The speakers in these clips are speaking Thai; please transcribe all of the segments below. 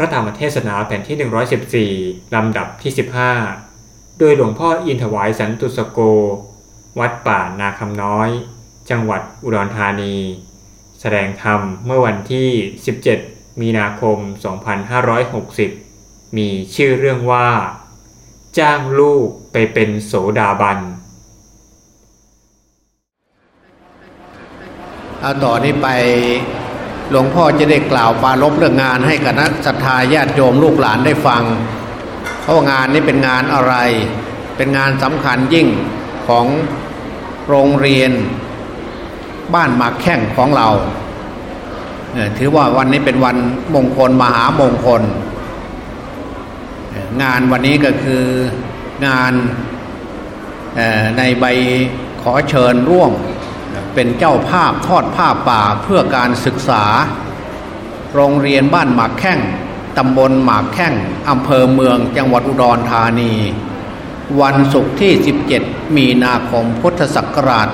ระธรรมเทศนาแผ่นที่ 114 ลำดับที่ 15 โดยหลวงพ่ออินถวายสันตุสโก วัดป่านาคำน้อย จังหวัดอุดรธานี แสดงธรรมเมื่อวันที่ 17 มีนาคม 2560 มีชื่อเรื่องว่า จ้างลูกไปเป็นโสดาบันเอาต่อนนี้ไป หลวงพ่อจะได้กล่าวปารบเรื่องงานให้คณะศรัทธาญาติโยมลูกหลานได้ฟัง เพราะงานนี้เป็นงานอะไร เป็นงานสำคัญยิ่งของโรงเรียนบ้านหมากแข้งของเราเอ่อถือว่าวันนี้เป็นวันมงคลมหามงคล งานวันนี้ก็คืองานในใบขอเชิญร่วม เป็นเจ้าภาพทอดผ้าป่าเพื่อการศึกษา โรงเรียนบ้านหมากแข้งตำบลหมากแข้งอำเภอเมืองจังหวัดอุดรธานี วันศุกร์ที่ 17 มีนาคมพุทธศักราช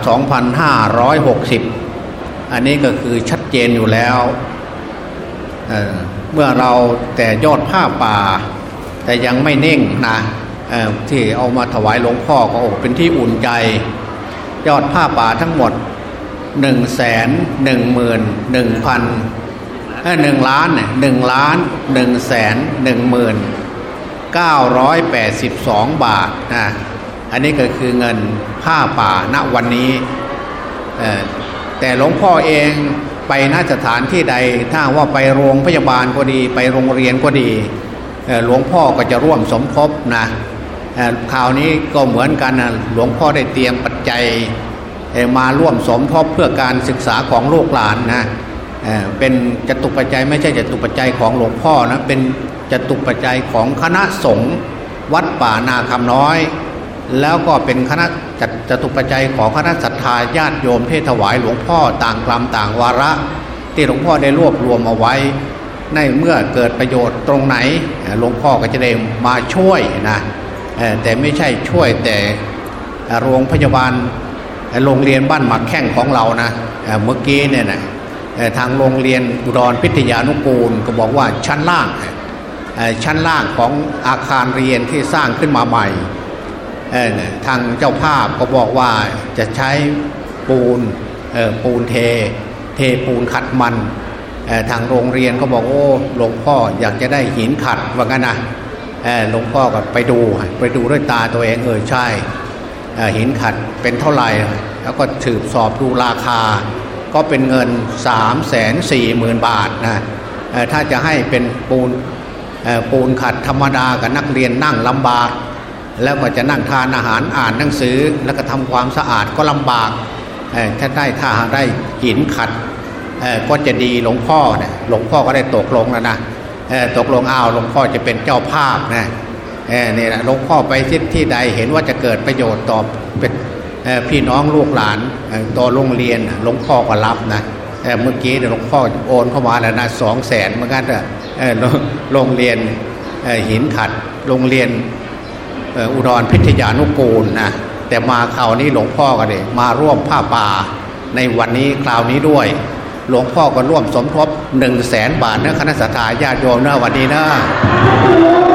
2560 อันนี้ก็คือชัดเจนอยู่แล้วเเมื่อเราแต่ยอดผ้าป่า แต่ยังไม่เน่งนะที่เอามาถวายหลวงพ่อก็โอ้เป็นที่อุ่นใจ ยอดผ้าป่าทั้งหมด หนึ่งแสนหนึ่งหมื่นหนึ่งพันหนึ่งล้านเนี่ยหนึ่งล้านหนึ่งแสนหนึ่งหมื่นเก้าร้อยแปดสิบสองบาทนะอันนี้ก็คือเงินผ้าป่าณวันนี้ แต่หลวงพ่อเองไปนสถานที่ใด ถ้าว่าไปโรงพยาบาลก็ดี ไปโรงเรียนก็ดีหลวงพ่อก็จะร่วมสมทบนะเอ่อคราวนี้ก็เหมือนกันนะหลวงพ่อได้เตรียมปัจจัย มาร่วมสมทบเพื่อการศึกษาของลูกหลานนะเป็นจตุปัจจัยไม่ใช่จตุปัจจัยของหลวงพ่อนะเป็นจตุปัจจัยของคณะสงฆ์วัดป่านาคำน้อย แล้วก็เป็นคณะจัดจตุปัจจัยของคณะศรัทธาญาติโยมเทถวายหลวงพ่อต่างกลัมต่างวาระ ที่หลวงพ่อได้รวบรวมเอาไว้ ในเมื่อเกิดประโยชน์ตรงไหนหลวงพ่อก็จะได้มาช่วยนะแต่ไม่ใช่ช่วยแต่โรงพยาบาล โรงเรียนบ้านหมักแข้งของเรานะเมื่อกี้เนี่ยนะทางโรงเรียนอุดรพิทยานุกูลก็บอกว่าชั้นล่างชั้นล่างของอาคารเรียนที่สร้างขึ้นมาใหม่ทางเจ้าภาพก็บอกว่าจะใช้ปูนปูนเท เทปูนขัดมันทางโรงเรียนก็บอกโอ้หลวงพ่ออยากจะได้หินขัดว่างั้นนะหลวงพ่อก็ไปดูไปดูด้วยตาตัวเองเออใช่ หินขัดเป็นเท่าไหร่ แล้วก็ถืบสอบดูราคา ก็เป็นเงิน 3 4 0 0 0 0 บาทนะถ้าจะให้เป็นปูนปูนขัดธรรมดากับนักเรียนนั่งลำบาก แล้วก็จะนั่งทานอาหารอ่านหนังสือ แล้วก็ทำความสะอาดก็ลำบากถ้าได้ถ้าได้หินขัดก็จะดีหลวงพ่อเนี่ยหลวงพ่อก็ได้ตกลงแล้วนะตกลงอ้าวหลวงพ่อจะเป็นเจ้าภาพนะ นี่แหละหลวงพ่อไปที่ที่ใดเห็นว่าจะเกิดประโยชน์ต่อเป็นพี่น้องลูกหลานต่อโรงเรียนหลวงพ่อก็รับนะเอ่เมื่อกี้หลวงพ่อโอนเข้ามาแล้วนะสองแสนเหมือนกันเถอะเอ่อโรงเรียนหินขัดโรงเรียนอุดรพิทยานุกูลนะแต่มาคราวนี้หลวงพ่อก็เลยมาร่วมผ้าป่าในวันนี้คราวนี้ด้วย หลวงพ่อก็ร่วมสมทบหนึ่งแสนบาทนะคณะสัตยาญาติโยมนะวันนี้นะ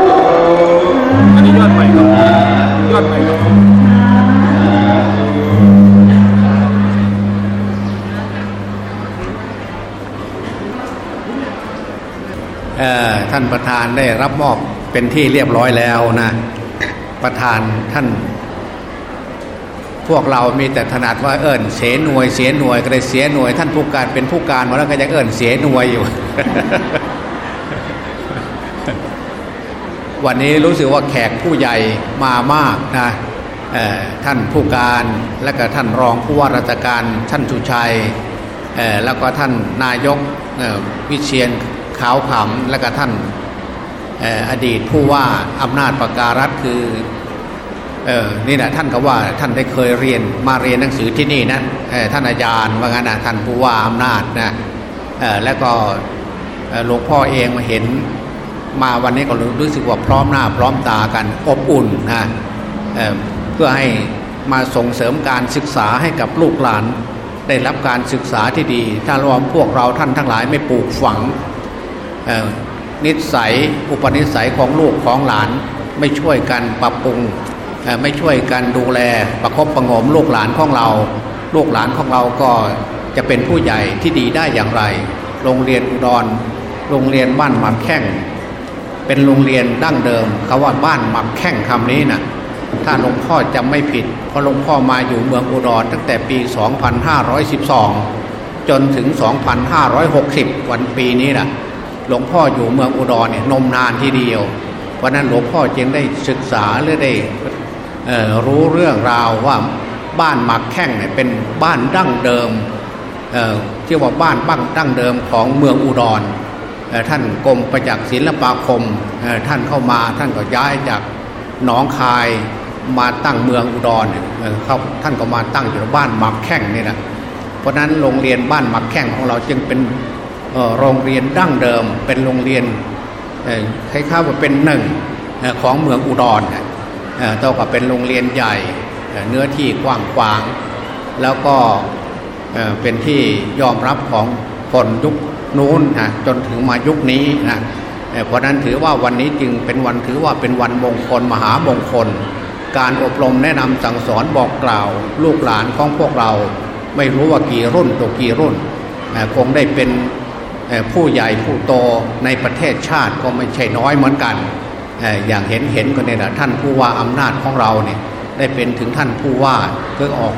นนี้ยอดใหม่ครับยอดใหม่ครับเออท่านประธานได้รับมอบเป็นที่เรียบร้อยแล้วนะ ประธานท่าน พวกเรามีแต่ถนัดว่าเอิญเสียหน่วยเสียหน่วยก็เลยเสียหน่วย ท่านผู้การเป็นผู้การมาแล้วก็ยังเอิญเสียหน่วยอยู่ วันนี้รู้สึกว่าแขกผู้ใหญ่มามากนะท่านผู้การและก็ท่านรองผู้ว่าราชการท่านสุชัยแล้วก็ท่านนายกวิเชียนขาวขำและก็ท่านเอ่อดีตผู้ว่าอำนาจประการัฐคืออนี่นะท่านก็ว่าท่านได้เคยเรียนมาเรียนหนังสือที่นี่นะท่านอาจารย์ว่างั้นนะท่านผู้ว่าอำนาจนะแล้วก็หลวงพ่อเองมาเห็น มาวันนี้ก็รู้สึกว่าพร้อมหน้าพร้อมตากันอบอุ่นนะเเพื่อให้มาส่งเสริมการศึกษาให้กับลูกหลาน ได้รับการศึกษาที่ดี ถ้ารวมพวกเราท่านทั้งหลายไม่ปลูกฝังนิสัยอุปนิสัยของลูกของหลาน ไม่ช่วยกันปรับปรุงไม่ช่วยกันดูแลประคบประงมลูกหลานของเรา ลูกหลานของเราก็จะเป็นผู้ใหญ่ที่ดีได้อย่างไร โรงเรียนอุดร โรงเรียนบ้านหมักแข้ง เป็นโรงเรียนดั้งเดิมคาว่าบ้านหมักแข้งคำนี้นะ่ะถ้าหลวงพ่อจำไม่ผิดเพราะหลวงพ่อมาอยู่เมืองอุดรตั้งแต่ปี 2512 จนถึง 2560 วันปีนี้นะ่ะหลวงพ่ออยู่เมืองอุดรเนี่ยนมนานทีเดียวเพราะนั้นหลวงพ่อจึงได้ศึกษาหรือได้รู้เรื่องราวว่าบ้านหมักแข้งเนี่ยเป็นบ้านดั้งเดิมที่ว่าบ้านบ้างดั้งเดิมของเมืองอุดร ท่านกรมประจักษ์ศิลปาคมท่านเข้ามาท่านก็ย้ายจากหนองคายมาตั้งเมืองอุดรเขาท่านก็มาตั้งอยู่บ้านหมักแข้งนี่นะเพราะนั้นโรงเรียนบ้านหมักแข้งของเราจึงเป็นโรงเรียนดั้งเดิม เป็นโรงเรียนคล้ายๆว่าเป็นหนึ่งของเมืองอุดรเท่ากับเป็นโรงเรียนใหญ่เนื้อที่กว้างขวาง แล้วก็เป็นที่ยอมรับของคนยุค นู้นนะจนถึงมายุคนี้นะเพราะนั้นถือว่าวันนี้จึงเป็นวันถือว่าเป็นวันมงคลมหามงคล การอบรมแนะนำสั่งสอนบอกกล่าว ลูกหลานของพวกเรา ไม่รู้ว่ากี่รุ่นตัวกี่รุ่น คงได้เป็นผู้ใหญ่ผู้โตในประเทศชาติก็ไม่ใช่น้อยเหมือนกัน อย่างเห็นเห็นกันเนี่ยนะท่านผู้ว่าอำนาจของเราเนี่ยได้เป็นถึงท่านผู้ว่าเพื่อออก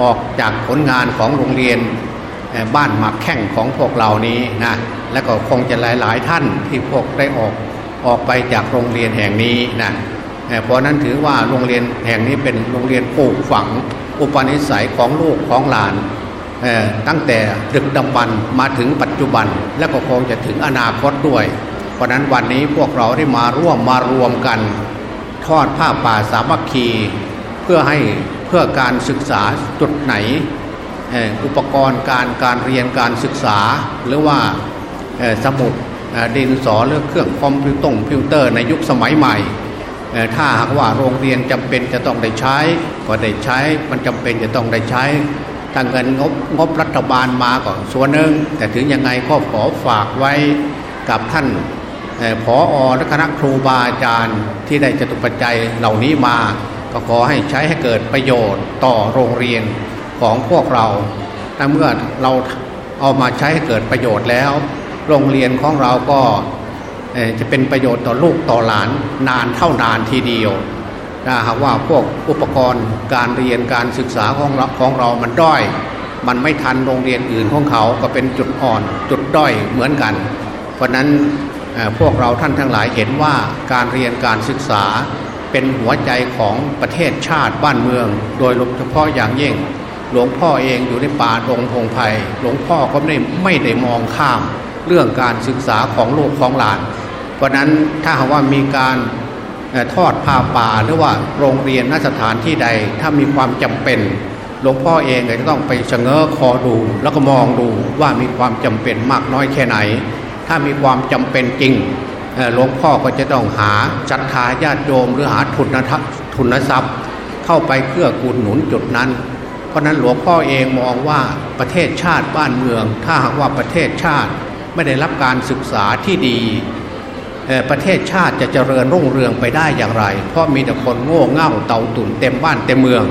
ออกจากผลงานของโรงเรียน บ้านหมักแข่งของพวกเรานี้นะและก็คงจะหลาย ๆ ท่านที่พวกได้ออกออกไปจากโรงเรียนแห่งนี้นะเพราะนั้นถือว่าโรงเรียนแห่งนี้เป็นโรงเรียนปลูกฝัง อุปนิสัยของลูกของหลานตั้งแต่ดึกดำบรรมาถึงปัจจุบัน และก็คงจะถึงอนาคตด้วย เพราะนั้นวันนี้พวกเราได้มาร่วมมารวมกัน ทอดผ้าป่าสามัคคี เพื่อให้เพื่อการศึกษาจุดไหน อุปกรณ์การการเรียนการศึกษา หรือว่าสมุดดินสอหรือเครื่องคอมพิวตงพิวเตอร์ในยุคสมัยใหม่ ถ้าหากว่าโรงเรียนจำเป็นจะต้องได้ใช้ ก็ได้ใช้มันจำเป็นจะต้องได้ใช้ถ้าเงินงบงบรัฐบาลมาก่อนส่วนหนึ่งแต่ถึงยังไงก็ขอฝากไว้กับท่านผออและคณะครูบาอาจารย์ที่ได้จตุปัจจัยเหล่านี้มา ก็ขอให้ใช้ให้เกิดประโยชน์ต่อโรงเรียน ของพวกเราแต่เมื่อเราเอามาใช้ให้เกิดประโยชน์แล้ว โรงเรียนของเราก็จะเป็นประโยชน์ต่อลูกต่อหลานนานเท่านานทีเดียวถ้าหากว่าพวกอุปกรณ์การเรียนการศึกษาของเราของเรามันด้อย มันไม่ทันโรงเรียนอื่นของเขาก็เป็นจุดอ่อน จุดด้อยเหมือนกัน เพราะนั้นพวกเราท่านทั้งหลายเห็นว่าการเรียนการศึกษาเป็นหัวใจของประเทศชาติบ้านเมือง โดยเฉพาะอย่างยิ่ง หลวงพ่อเองอยู่ในป่าดงพงไพ่หลวงพ่อก็ไม่ไม่ได้มองข้ามเรื่องการศึกษาของลูกของหลาน เพราะนั้นถ้าหากว่ามีการทอดผ้าป่าหรือว่าโรงเรียนนสถานที่ใดถ้ามีความจำเป็น หลวงพ่อเองก็จะต้องไปชะเง้อคอดู แล้วก็มองดูว่ามีความจำเป็นมากน้อยแค่ไหน ถ้ามีความจำเป็นจริงหลวงพ่อก็จะต้องหาจัดทาญาติโยมหรือหาทุนทุนทรัพย์ เข้าไปเพื่อกูลหนุนจุดนั้น เพราะนั้นหลวงพ่อเองมองว่าประเทศชาติบ้านเมือง ถ้าหากว่าประเทศชาติไม่ได้รับการศึกษาที่ดีประเทศชาติจะเจริญรุ่งเรืองไปได้อย่างไร เพราะมีแต่คนโง่เง่าเต่าตุ่นเต็มบ้านเต็มเมือง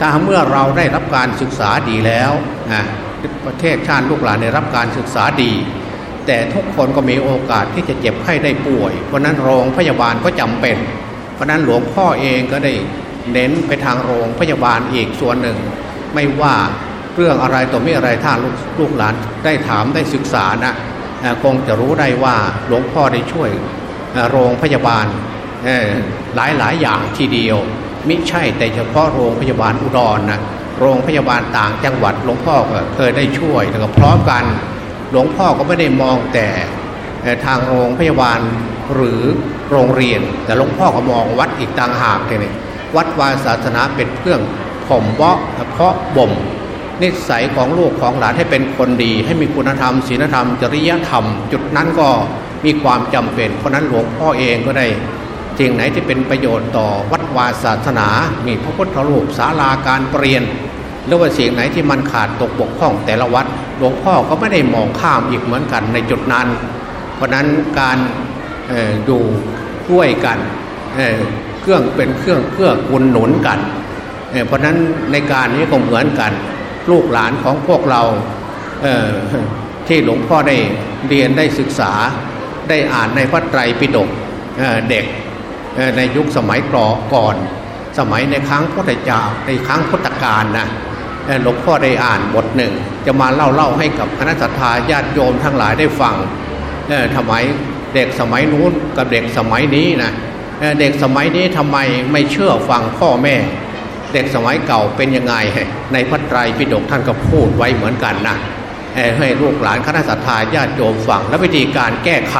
ถ้าเมื่อเราได้รับการศึกษาดีแล้วนะประเทศชาติลูกหลานได้รับการศึกษาดี แต่ทุกคนก็มีโอกาสที่จะเจ็บไข้ได้ป่วย เพราะนั้นโรงพยาบาลก็จำเป็น เพราะนั้นหลวงพ่อเองก็ได้เน้นไปทางโรงพยาบาลอีกส่วนหนึ่ง ไม่ว่าเรื่องอะไรต่อไม่อะไรถ้าลูกลูกหลานได้ถามได้ศึกษานะคงจะรู้ได้ว่าหลวงพ่อได้ช่วยโรงพยาบาลหลายหลายอย่างทีเดียว มิใช่แต่เฉพาะโรงพยาบาลอุดรนนะโรงพยาบาลต่างจังหวัดหลวงพ่อก็เคยได้ช่วยแล้วก็พร้อมกันหลวงพ่อก็ไม่ได้มองแต่ทางโรงพยาบาลหรือโรงเรียน แต่หลวงพ่อก็มองวัดอีกต่างหากเลยวัดวาศาสนาเป็นเครื่อง ข่มเบาะเพาะบ่ม นิสัยของลูกของหลานให้เป็นคนดี ให้มีคุณธรรมศีลธรรม จริยธรรม จุดนั้นก็มีความจำเป็นเพราะนั้นหลวงพ่อเองก็ได้สิ่งไหนที่เป็นประโยชน์ต่อวัดวาศาสนา มีพระพุทธรูปศาลาการเปลี่ยนหรือว่าสิ่งไหนที่มันขาดตกบกพร่องแต่ละวัดหลวงพ่อก็ไม่ได้มองข้ามอีกเหมือนกันในจุดนั้น เพราะนั้นการอยู่ด้วยกันเเครื่องเป็นเครื่องเพื่อกุนหนุนกัน เพราะนั้นในการนี้ก็เหมือนกัน ลูกหลานของพวกเราที่หลวงพ่อได้เรียนได้ศึกษาได้อ่านในพระไตรปิฎกเด็กในยุคสมัยก่อน สมัยในครั้งพุทธเจ้าในครั้งพุทธกาลนะหลวงพ่อได้อ่านบทหนึ่ง จะมาเล่าเล่าให้กับคณะสัตยาญาติโยมทั้งหลายได้ฟังทำไมเด็กสมัยนู้นกับเด็กสมัยนี้นะเด็กสมัยนี้ทำไมไม่เชื่อฟังพ่อแม่ เด็กสมัยเก่าเป็นยังไง ในพระไตรปิฎกท่านก็พูดไว้เหมือนกันนะให้ลูกหลานคณะสัตยาญาติโยมฟังและวิธีการแก้ไข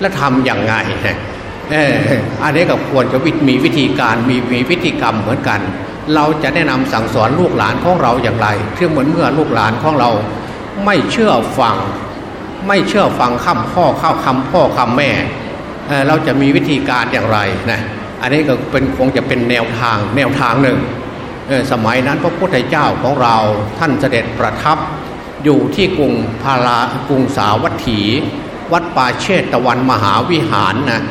และทำอย่างไงอันนี้ก็ควรจะมีวิธีการมีมีวิธีกรรมเหมือนกัน เราจะแนะนำสั่งสอนลูกหลานของเราอย่างไรเพื่อเหมือนเมื่อลูกหลานของเรา ไม่เชื่อฟัง ไม่เชื่อฟังคำพ่อข้าคำพ่อคำแม่ เราจะมีวิธีการอย่างไรนะ อันนี้ก็เป็นคงจะเป็นแนวทางแนวทางหนึ่งสมัยนั้นพระพุทธเจ้าของเราท่านเสด็จประทับอยู่ที่กรุงพารากรุงสาวัตถี วัดป่าเชตตะวันมหาวิหารนะ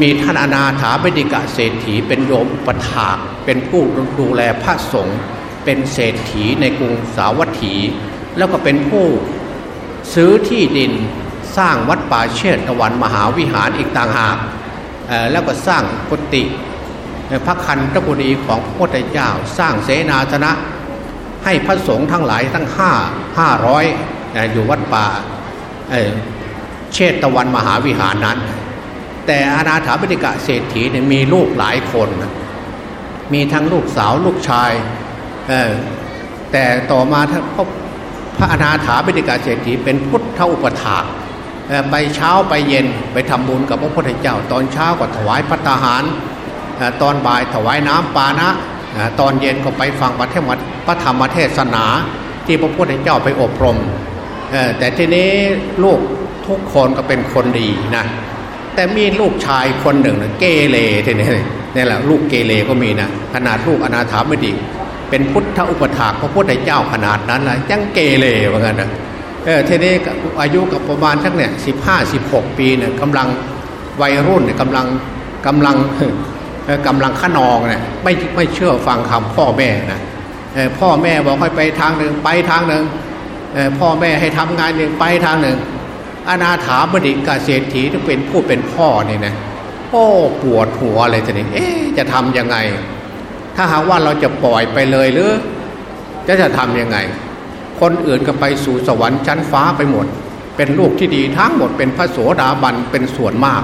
มีท่านอนาถาบดิกะเศรษฐีเป็นโยมปถากเป็นผู้ดูแลพระสงฆ์เป็นเศรษฐีในกรุงสาวัตถี แล้วก็เป็นผู้ซื้อที่ดินสร้างวัดป่าเชตตะวันมหาวิหารอีกต่างหาก แล้วก็สร้างกุฏิพระคันตกุฎีของพระพุทธเจ้าสร้างเสนาสนะ ให้พระสงฆ์ทั้งหลายทั้งห้าห้าร้อยอยู่วัดป่าเชตตะวันมหาวิหารนั้น แต่อนาถาบิกะเศรษฐีเนี่ยมีลูกหลายคนมีทั้งลูกสาวลูกชายแต่ต่อมาพระอนาถาบิกะเศรษฐีเป็นพุทธอุปถา ไปเช้าไปเย็นไปทำบุญกับพระพุทธเจ้า ตอนเช้าก็ถวายพระทหาร ตอนบ่ายถวายน้ำปานะ ตอนเย็นก็ไปฟังพระเทศพระธรรมเทศนาที่พระพุทธเจ้าไปอบรม แต่ทีนี้ลูกทุกคนก็เป็นคนดีนะแต่มีลูกชายคนหนึ่งนะเกเรทีนี้นี่แหละลูกเกเรก็มีนะขนาดลูกอนาถาไม่ดีเป็นพุทธอุปถากพระพุทธเจ้าขนาดนั้นนะยังเกเรเหมือนกันนะ เออทีนี้อายุกับประมาณสักเนี่ยสิบห้าสิบหกปีเนี่ยกำลังวัยรุ่นเนี่ยกำลังกำลังกำลังขนองเนี่ยไม่ไม่เชื่อฟังคำพ่อแม่นะพ่อแม่บอกให้ไปทางหนึ่งไปทางหนึ่งพ่อแม่ให้ทำงานหนึ่งไปทางหนึ่งอนาถาบดิกาเศรษฐีที่เป็นผู้เป็นพ่อเนี่ยนะโอ้ปวดหัวเลยจะนี่เอ๊จะทำยังไง ถ้าหากว่าเราจะปล่อยไปเลยหรือจะจะทำยังไง คนอื่นก็ไปสู่สวรรค์ชั้นฟ้าไปหมด เป็นลูกที่ดีทั้งหมดเป็นพระโสดาบันเป็นส่วนมาก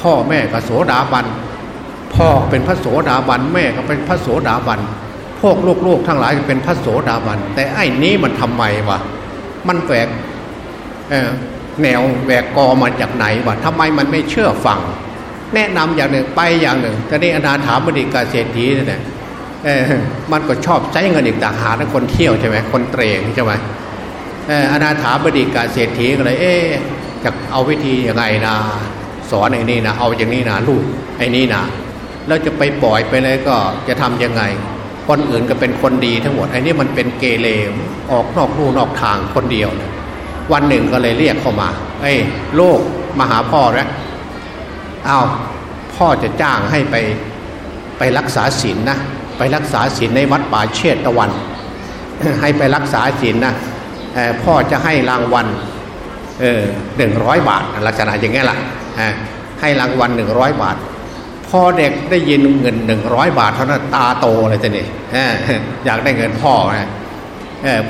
พ่อแม่ก็โสดาบันพ่อเป็นพระโสดาบันแม่ก็เป็นพระโสดาบันพวกลูกๆทั้งหลายเป็นพระโสดาบันแต่ไอ้นี้มันทำไมวะมันแหวกแนวแหวกกอมาจากไหนวะทำไมมันไม่เชื่อฟัง แนะนำอย่างหนึ่งไปอย่างหนึ่งแต่นี่อนาถามบดีกาเศรษฐีเนี่ย มันก็ชอบใช้เงินอีกต่างหากคนเที่ยวใช่ไหมคนเตรงใช่ไหมอนาถาบดีกาเศรษฐีก็เลย เอ๊จะเอาวิธียังไงนะสอนไอ้นี่นะเอาอย่างนี้นะลูกไอ้นี่นะแล้วจะไปปล่อยไปเลยก็จะทํำยังไง คนอื่นก็เป็นคนดีทั้งหมดไอ้นี่มันเป็นเกเรออกนอกลู่นอกทางคนเดียวนะวันหนึ่งก็เลยเรียกเข้ามา เอ้โลกมาหาพ่อแล้วเอาพ่อจะจ้างให้ไปไปรักษาศีลนนะ ไปรักษาศีลในวัดป่าเชตตะวัน ให้ไปรักษาศีลนนะพ่อจะให้รางวัลเออหนึ่งร้อยบาทลักษณะอย่างนี้แหละให้รางวัลหนึ่งร้อยบาทพอเด็กได้ยินเงินหนึ่งร้อยบาทเท่านั้นตาโตเลยจะนี่อยากได้เงินพ่อนะ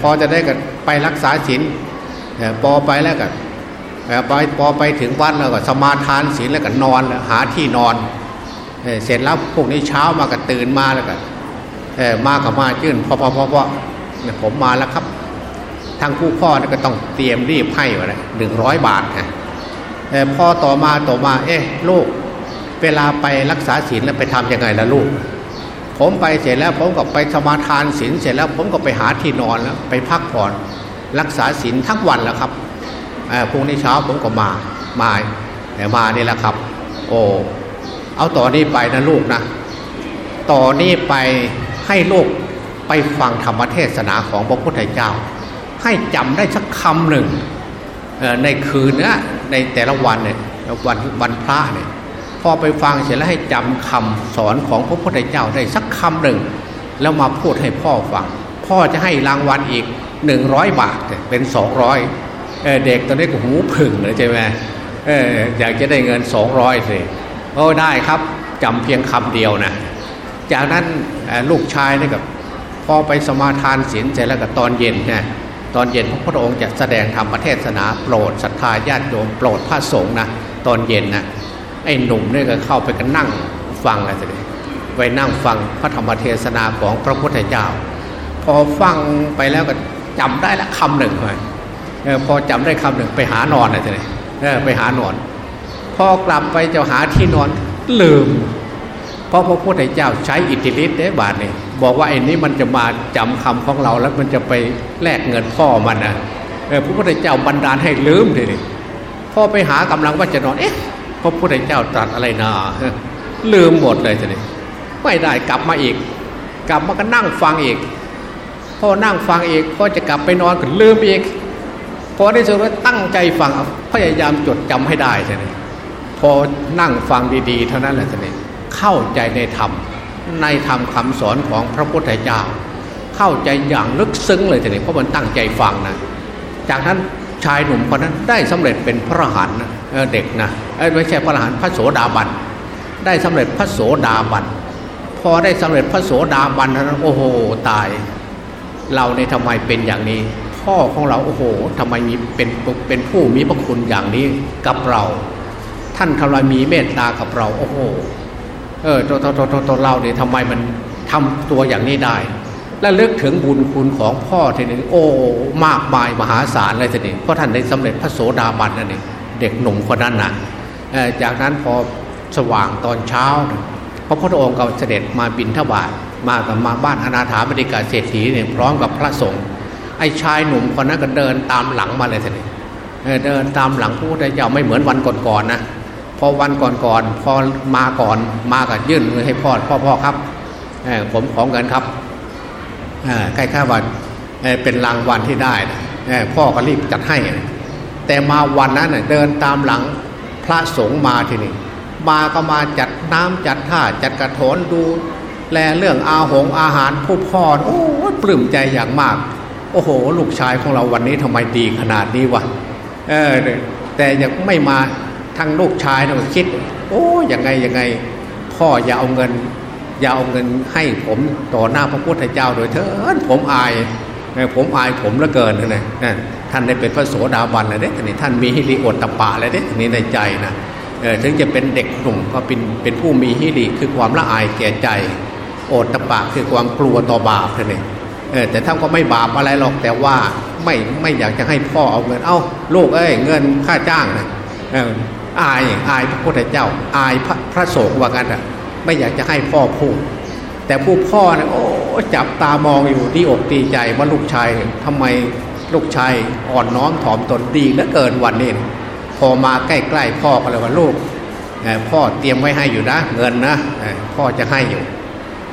พอจะได้กันไปรักษาศีลพอไปแล้วก็ไปพอไปถึงวัดแล้วก็สมาทานศีลแล้วก็นอนหาที่นอนเสร็จแล้วพวกนี้เช้ามาก็ตื่นมาแล้วก็ มากับมาจื่นพอพอพอพอผมมาแล้วครับ ทางผู้พ่อก็ต้องเตรียมรีบให้ไว้เลยหนึ่งร้อยบาทนะพ่อต่อมาต่อมา เอ๊ะลูก เวลาไปรักษาศีลแล้วไปทํำยังไงล่ะลูก ผมไปเสร็จแล้วผมก็ไปสมาทานศีลเสร็จแล้ว ผมก็ไปหาที่นอนแล้วไปพักผ่อนรักษาศีลทั้งวันแล้วครับพรุ่งนี้เช้าผมก็มา มาแต่มานี่แหละครับ โอ้ เอาต่อนนี้ไปนะลูกนะ ต่อนนี้ไป ให้ลูกไปฟังธรรมเทศนาของพระพุทธเจ้า ให้จำได้สักคำหนึ่งในคืนนี้ในแต่ละวันเนี่ยวันวันพระเนี่ยพอไปฟังเสร็จแล้วให้จำคำสอนของพระพุทธเจ้าได้สักคำหนึ่ง แล้วมาพูดให้พ่อฟัง พ่อจะให้รางวัลอีกหนึ่งร้อยบาทเป็นสองร้อยเด็กตอนนี้ก็หูผึ่งเลยใช่ไหมอออยากจะได้เงินสองร้อยสิโอ้ได้ครับจำเพียงคำเดียวนะ จากนั้นลูกชายนี่กับพอไปสมาทานศีลเสร็จแล้วก็ตอนเย็นนะตอนเย็นพระพุทธองค์จะแสดงธรรมเทศนาโปรดศรัทธาญาติโยมโปรดพระสงฆ์นะตอนเย็นนะไอ้หนุ่มเนี่ยก็เข้าไปกันนั่งฟังอะไรสิไปนั่งฟังพระธรรมเทศนาของพระพุทธเจ้า พอฟังไปแล้วก็จำได้ละคำหนึ่งเลยพอจำได้คำหนึ่งไปหานอนอะไรสิไปหานอน พอกลับไปจะหาที่นอนลืม เพราะพระพุทธเจ้าใช้อิทธิฤทธิ์ได้บาทนี่บอกว่าไอ้นี้มันจะมาจำคำของเราแล้วมันจะไปแลกเงินพ่อมันนะพระพุทธเจ้าบันดาลให้ลืมทีนี้พ่อไปหากำลังว่าจะนอนเอ๊ะพระพุทธเจ้าตรัสอะไรนาลืมหมดเลยทีนี้ไม่ได้กลับมาอีก กลับมาก็นั่งฟังอีกพอนั่งฟังอีกก็จะกลับไปนอนก็ลืมอีกพอได้สุดตั้งใจฟังพยายามจดจำให้ได้ทีนี้พอนั่งฟังดีๆ เท่านั้นแหละ เข้าใจในธรรม ในธรรมคาสอนของพระพุทธเจ้า เข้าใจอย่างลึกซึ้งเลยทีนี้เพราะมันตั้งใจฟังนะ จากนั้นชายหนุ่มคนนั้นได้สำเร็จเป็นพระหันเด็กนะไม่ใช่พระหันพระโสดาบันได้สำเร็จพระโสดาบันพอได้สำเร็จพระโสดาบันนั้นโอ้โหตาย เราในทำไมเป็นอย่างนี้ พ่อของเราโอ้โหทำไมมีเป็นเป็นผู้มีพระคุณอย่างนี้กับเรา ท่านทำไมมีเมตตากับเราโอ้โห เออตัวตัวตัวตัวเราเนี่ยทำไมมันทำตัวอย่างนี้ได้ และเลิกถึงบุญคุณของพ่อทีนี้โอ้มากมายมหาศาลเลยทีนี้เพราะท่านได้สำเร็จพระโสดาบันนั่นเองเด็กหนุ่มคนนั้นนะจากนั้นพอสว่างตอนเช้าพระพุทธองค์ก็เสด็จมาบินทบาทมากับมาบ้านอนาถาบดิกาเศรษฐีเนี่ยพร้อมกับพระสงฆ์ไอ้ชายหนุ่มคนนั้นก็เดินตามหลังมาเลยทีนี้เดินตามหลังพระพุทธเจ้าไม่เหมือนวันก่อนๆนะ พอวันก่อนๆพอมาก่อนมากับยื่นมือให้พ่อพ่อพ่อครับผมของเงินครับใกล้ๆวันเป็นรางวัลที่ได้พ่อก็รีบจัดให้ แต่มาวันนั้นเดินตามหลังพระสงฆ์มาทีนี้มาก็มาจัดน้ำจัดท่าจัดกระโถนดู แลเรื่องอาหงอาหารผู้พ่อโอ้ปลื้มใจอย่างมาก โอ้โห ลูกชายของเราวันนี้ทำไมดีขนาดนี้วะเออแต่ยังไม่มา ทั้งลูกชายเราคิด โอ้ยังไงยังไง พ่ออย่าเอาเงิน อย่าเอาเงินให้ผมต่อหน้าพระพุทธเจ้าโดยเถิดผมอายผมอายผมเหลือเกินนะนะท่านได้เป็นพระโสดาบันเลยเด้ท่านนี้ท่านมีฮิริโอตปะเลยเด้ท่านนี้ในใจนะถึงจะเป็นเด็กหนุ่มก็เป็นเป็นผู้มีฮิริคือความละอายแก่ใจ โอตปะคือความกลัวต่อบาปท่านนี้แต่ท่านก็ไม่บาปอะไรหรอกแต่ว่าไม่ไม่อยากจะให้พ่อเอาเงิน เอ้าลูกเอ้ยเงินค่าจ้างนะ อายอายพระพุทธเจ้า อายพระพระสงฆ์ว่ากันอะไม่อยากจะให้พ่อพูด แต่ผู้พ่อเนี่ยโอ้จับตามองอยู่ดีอกดีใจว่าลูกชายทำไมลูกชายอ่อนน้อมถ่อมตนดีเหลือเกินวันนี้พอมาใกล้ๆพ่อก็เลยว่าลูกพ่อเตรียมไว้ให้อยู่นะ เงินนะพ่อจะให้อยู่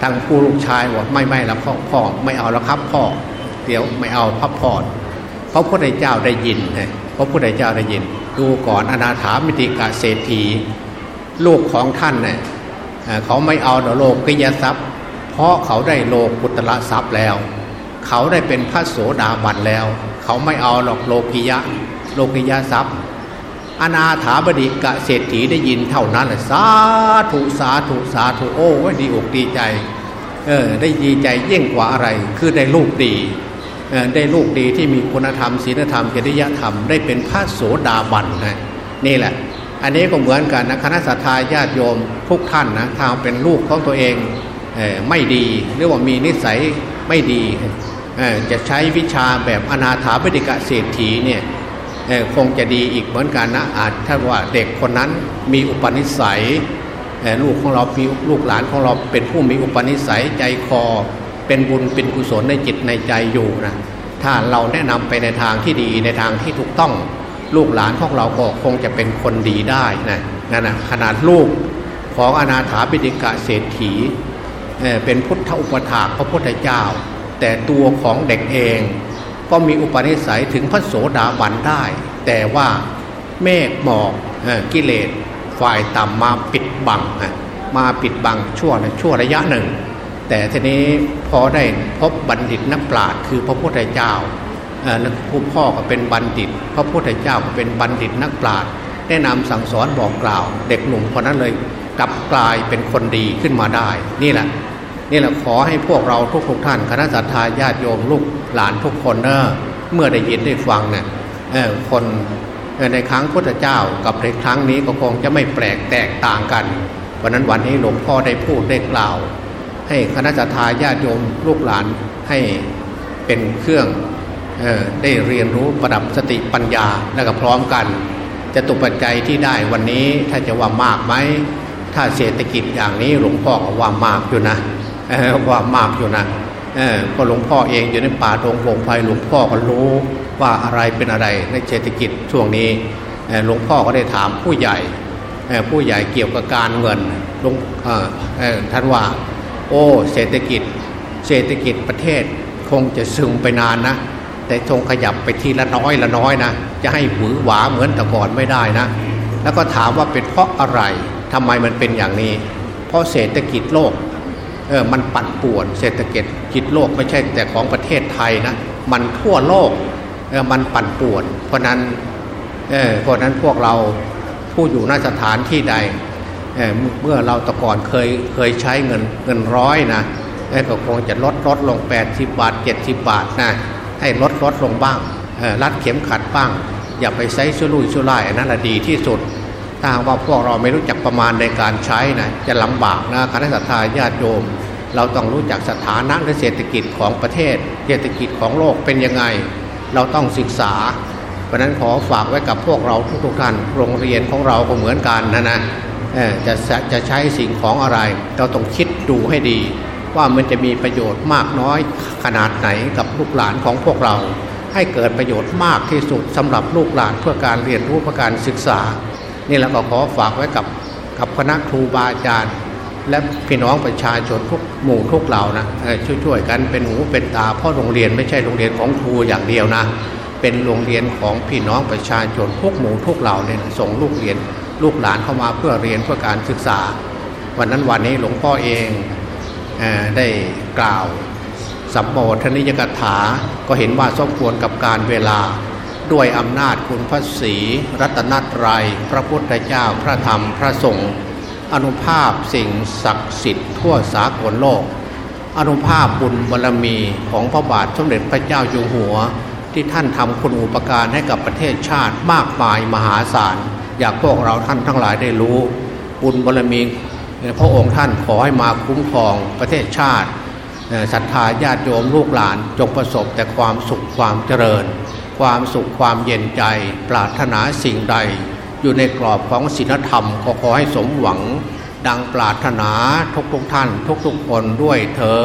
ทางผู้ลูกชายบอกไม่ไม่ล้วพ่อพ่อไม่เอาแล้วครับพ่อเดี๋ยวไม่เอาพับพอดพระพุทธเจ้าได้ยิน พระพุทธเจ้าได้ยิน ดูก่อนอนาถามิติกาเศรษฐีลูกของท่านเนี่ยเขาไม่เอาโลกกิยทรัพย์ เพราะเขาได้โลกุตละทรัพย์แล้ว เขาได้เป็นพระโสดาบันแล้ว เขาไม่เอาหรอกโลกิยะ โลกิยทรัพย์ อนาถาบดีกะเศรษฐีได้ยินเท่านั้นสาธุสาธุสาธุโอ้ดีอกดีใจเออได้ดีใจยิ่งกว่าอะไร คือได้ลูกดี ได้ลูกดีที่มีคุณธรรมศีลธรรมจริยธรรมได้เป็นพระโสดาบันนะนี่แหละ อันนี้ก็เหมือนกันนะคณะสัตยาญาติโยมทุกท่านนะถ้าเป็นลูกของตัวเองไม่ดีหรือว่ามีนิสัยไม่ดีจะใช้วิชาแบบอนาถาปิฎกะเศรษฐีเนี่ยคงจะดีอีกเหมือนกันนะอาจถ้าว่าเด็กคนนั้นมีอุปนิสัยลูกของเราลูกหลานของเราเป็นผู้มีอุปนิสัยใจคอ เป็นบุญเป็นกุศลในจิตในใจอยู่นะถ้าเราแนะนำไปในทางที่ดีในทางที่ถูกต้องลูกหลานของเราก็คงจะเป็นคนดีได้นะนั่นนะขนาดลูกของอนาถาบิดิกะเศรษฐีเป็นพุทธอุปถาพระพุทธเจ้า แต่ตัวของเด็กเองก็มีอุปนิสัยถึงพระโสดาบันได้ แต่ว่าเมฆหมอกกิเลสฝ่ายต่ำมาปิดบังมาปิดบังชั่วชั่วระยะหนึ่ง แต่ทีนี้พอได้พบบัณฑิตนักปราชญ์คือพระพุทธเจ้าผู้พ่อก็เป็นบัณฑิต พระพุทธเจ้าก็เป็นบัณฑิตนักปราชญ์แนะนำสั่งสอนบอกกล่าว เด็กหนุ่มคนนั้นเลยกลับกลายเป็นคนดีขึ้นมาได้ นี่แหละ นี่แหละขอให้พวกเราทุกๆทท่านคณะสัตยาญาติโยมลูกหลานทุกคนเนอะเมื่อได้ยินได้ฟังเนี่ยคนในครั้งพุทธเจ้ากับในครั้งนี้ก็คงจะไม่แปลกแตกต่างกัน เพราะนั้นวันนี้หลวงพ่อได้พูดได้กล่าว ให้คณะทาญาติโยมลูกหลานให้เป็นเครื่องออได้เรียนรู้ประดับสติปัญญาและก็พร้อมกัน จะตุปัจจัยที่ได้วันนี้ถ้าจะว่ามากไหมถ้าเศรษฐกิจอย่างนี้หลวงพ่อก็ว่ามากอยู่นะว่ามากอยู่นะก็หลวงพ่อเองอยู่ในป่าตรงวงไฟหลวงพ่อก็รู้ว่าอะไรเป็นอะไรในเศรษฐกิจช่วงนี้หลวงพ่อก็ได้ถามผู้ใหญ่ผู้ใหญ่เกี่ยวกับการเงินลงท่านว่า โอ้เศรษฐกิจ เศรษฐกิจประเทศคงจะซึมไปนานนะ แต่ทงขยับไปทีละน้อยละน้อยนะ จะให้หวือหวาเหมือนแต่ก่อนไม่ได้นะ แล้วก็ถามว่าเป็นเพราะอะไรทำไมมันเป็นอย่างนี้ เพราะเศรษฐกิจโลกเออมันปั่นป่วน เศรษฐกิจกิจโลกไม่ใช่แต่ของประเทศไทยนะ มันทั่วโลกเออมันปั่นป่วน เพราะนั้นเออเพราะนั้นพวกเราผู้อยู่นสถานที่ใด เมื่อเราตะก่อนเคยเคยใช้เงินเงินร้อยนะก็คงจะลดลดลง 80 บาท 70 บาทนะให้ลดลดลงบ้างรัดเข็มขัดบ้าง อย่าไปใช้ชุลุยชุล่ายอันนั้นดีที่สุด ถ้าว่าพวกเราไม่รู้จักประมาณในการใช้นะจะลำบากนะคณะสัตยาญาติโยม เราต้องรู้จักสถานะและเศรษฐกิจของประเทศ เศรษฐกิจของโลกเป็นยังไง เราต้องศึกษา เพราะนั้นขอฝากไว้กับพวกเราทุกๆท่านโรงเรียนของเราก็เหมือนกันนะนะ จะจะใช้สิ่งของอะไร เราต้องคิดดูให้ดี ว่ามันจะมีประโยชน์มากน้อยขนาดไหนกับลูกหลานของพวกเรา ให้เกิดประโยชน์มากที่สุดสำหรับลูกหลานเพื่อการเรียนรู้เพื่อการศึกษา นี่เราก็ขอฝากไว้กับกับคณะครูบาอาจารย์ และพี่น้องประชาชนทุกหมู่ทุกเหล่านะช่วยๆกันเป็นหูเป็นตาเพราะโรงเรียนไม่ใช่โรงเรียนของครูอย่างเดียวนะเป็นโรงเรียนของพี่น้องประชาชนทุกหมู่ทุกเหล่าเนี่ยส่งลูกเรียน ลูกหลานเข้ามาเพื่อเรียนเพื่อการศึกษา วันนั้นวันนี้หลวงพ่อเองเอได้กล่าวสัมโภชนิยกถาก็เห็นว่าสมควรกับการเวลาด้วยอำนาจคุณพระศรีรัตนตรยัย พระพุทธเจ้าพระธรรมพระสงฆ์อนุภาพสิ่งศักดิ์สิทธิ์ทั่วสากลโลก อนุภาพบุญบารรมีของพระบาทสมเด็จพระเจ้าอยู่หัว ที่ท่านทำคุณอุปการให้กับประเทศชาติมากมายมหาศาล อยากพวกเราท่านทั้งหลายได้รู้บุญบารมีพระองค์ท่านขอให้มาคุ้มครองประเทศชาติศรัทธาญาติโยมลูกหลานจงประสบแต่ความสุขความเจริญ ความสุขความเย็นใจ ปรารถนาสิ่งใด อยู่ในกรอบของศีลธรรมขอขอให้สมหวัง ดังปรารถนาทุกทุกท่าน ทุกทุกคนด้วยเทอ